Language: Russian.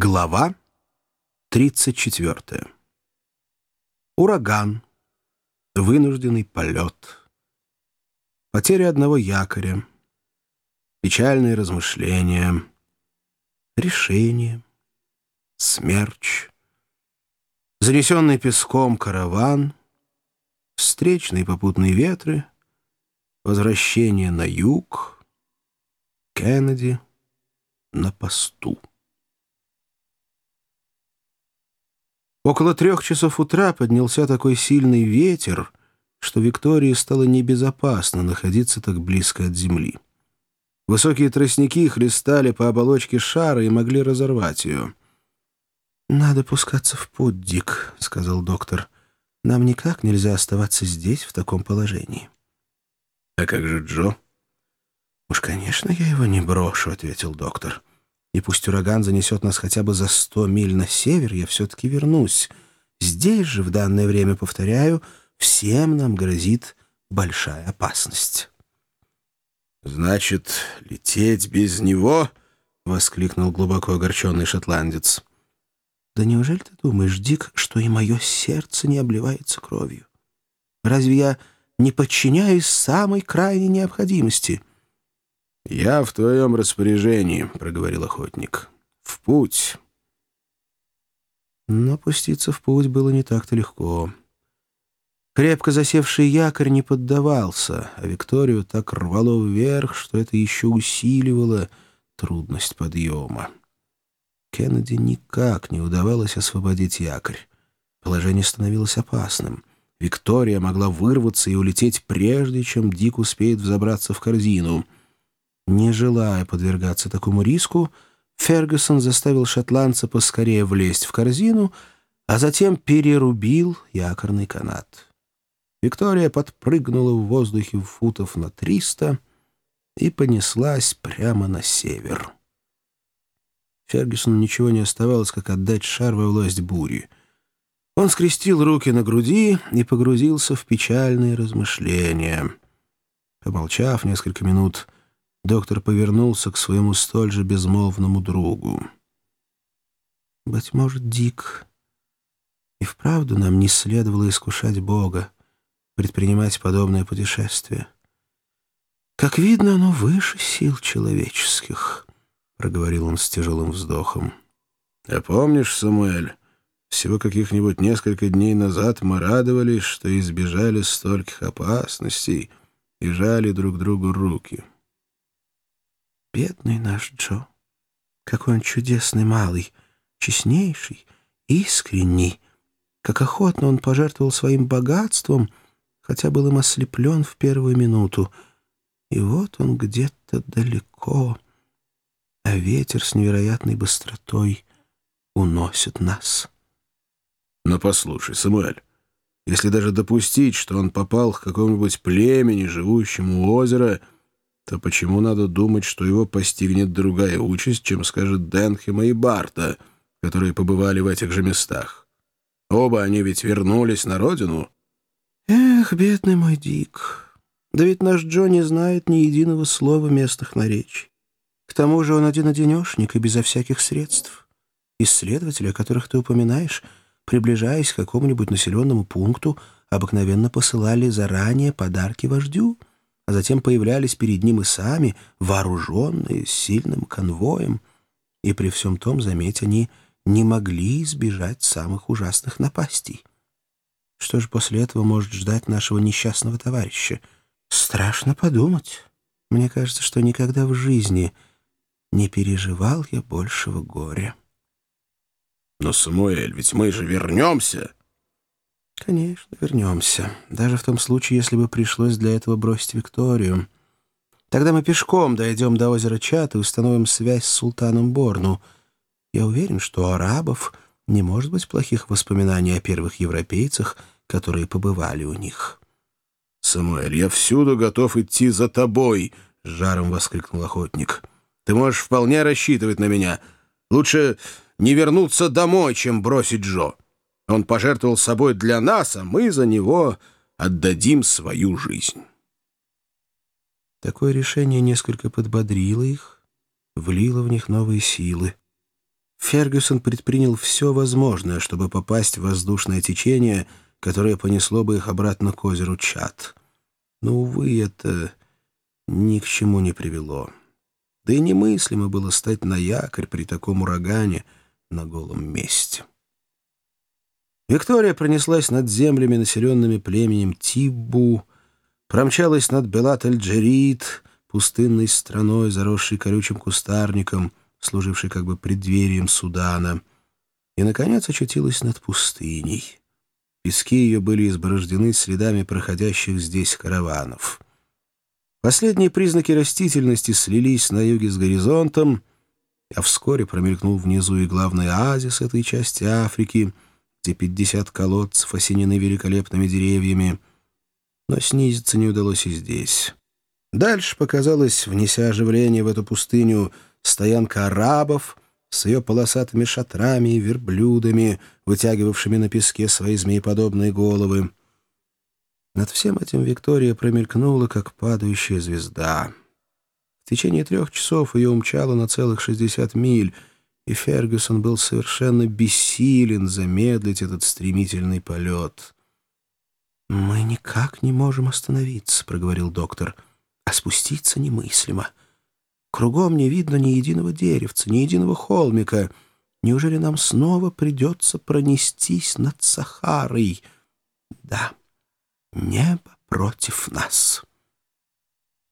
Глава 34. Ураган. Вынужденный полет. Потеря одного якоря. Печальные размышления. Решение. Смерч. Занесенный песком караван. Встречные попутные ветры. Возвращение на юг. Кеннеди на посту. Около трех часов утра поднялся такой сильный ветер, что Виктории стало небезопасно находиться так близко от земли. Высокие тростники хлестали по оболочке шара и могли разорвать ее. «Надо пускаться в путь, Дик», — сказал доктор. «Нам никак нельзя оставаться здесь в таком положении». «А как же Джо?» «Уж, конечно, я его не брошу», — ответил доктор. И пусть ураган занесет нас хотя бы за сто миль на север, я все-таки вернусь. Здесь же, в данное время, повторяю, всем нам грозит большая опасность. «Значит, лететь без него?» — воскликнул глубоко огорченный шотландец. «Да неужели ты думаешь, Дик, что и мое сердце не обливается кровью? Разве я не подчиняюсь самой крайней необходимости?» «Я в твоем распоряжении», — проговорил охотник. «В путь». Но пуститься в путь было не так-то легко. Крепко засевший якорь не поддавался, а Викторию так рвало вверх, что это еще усиливало трудность подъема. Кеннеди никак не удавалось освободить якорь. Положение становилось опасным. Виктория могла вырваться и улететь прежде, чем Дик успеет взобраться в корзину — не желая подвергаться такому риску, Фергюсон заставил шотландца поскорее влезть в корзину, а затем перерубил якорный канат. Виктория подпрыгнула в воздухе футов на триста и понеслась прямо на север. Фергюсону ничего не оставалось, как отдать шар во власть бури. Он скрестил руки на груди и погрузился в печальные размышления. Помолчав несколько минут, Доктор повернулся к своему столь же безмолвному другу. «Быть может, Дик, и вправду нам не следовало искушать Бога, предпринимать подобное путешествие. Как видно, оно выше сил человеческих», — проговорил он с тяжелым вздохом. «А помнишь, Самуэль, всего каких-нибудь несколько дней назад мы радовались, что избежали стольких опасностей и жали друг другу руки». Бедный наш Джо! Какой он чудесный малый, честнейший, искренний. Как охотно он пожертвовал своим богатством, хотя был им ослеплен в первую минуту. И вот он где-то далеко, а ветер с невероятной быстротой уносит нас. Но послушай, Самуэль, если даже допустить, что он попал к какому-нибудь племени, живущему у озера, — то почему надо думать, что его постигнет другая участь, чем скажет Денхема и Барта, которые побывали в этих же местах? Оба они ведь вернулись на родину. Эх, бедный мой Дик, да ведь наш Джо не знает ни единого слова местных наречий. К тому же он один-одинешник и безо всяких средств. Исследователи, о которых ты упоминаешь, приближаясь к какому-нибудь населенному пункту, обыкновенно посылали заранее подарки вождю — а затем появлялись перед ним и сами, вооруженные, с сильным конвоем. И при всем том, заметь, они не могли избежать самых ужасных напастей. Что же после этого может ждать нашего несчастного товарища? Страшно подумать. Мне кажется, что никогда в жизни не переживал я большего горя. Но, Самуэль, ведь мы же вернемся. «Конечно, вернемся. Даже в том случае, если бы пришлось для этого бросить Викторию. Тогда мы пешком дойдем до озера Чат и установим связь с султаном Борну. Я уверен, что у арабов не может быть плохих воспоминаний о первых европейцах, которые побывали у них». «Самуэль, я всюду готов идти за тобой!» — жаром воскликнул охотник. «Ты можешь вполне рассчитывать на меня. Лучше не вернуться домой, чем бросить Джо». Он пожертвовал собой для нас, а мы за него отдадим свою жизнь. Такое решение несколько подбодрило их, влило в них новые силы. Фергюсон предпринял все возможное, чтобы попасть в воздушное течение, которое понесло бы их обратно к озеру Чат. Но, увы, это ни к чему не привело. Да и немыслимо было стать на якорь при таком урагане на голом месте. Виктория пронеслась над землями, населенными племенем Тиббу, промчалась над Белат-эль-Джерид, пустынной страной, заросшей колючим кустарником, служившей как бы преддверием Судана, и, наконец, очутилась над пустыней. Пески ее были изборождены следами проходящих здесь караванов. Последние признаки растительности слились на юге с горизонтом, а вскоре промелькнул внизу и главный оазис этой части Африки — где пятьдесят колодцев осенены великолепными деревьями. Но снизиться не удалось и здесь. Дальше показалась, внеся оживление в эту пустыню, стоянка арабов с ее полосатыми шатрами и верблюдами, вытягивавшими на песке свои змееподобные головы. Над всем этим Виктория промелькнула, как падающая звезда. В течение трех часов ее умчало на целых шестьдесят миль — и Фергюсон был совершенно бессилен замедлить этот стремительный полет. «Мы никак не можем остановиться», — проговорил доктор, — «а спуститься немыслимо. Кругом не видно ни единого деревца, ни единого холмика. Неужели нам снова придется пронестись над Сахарой? Да, небо против нас».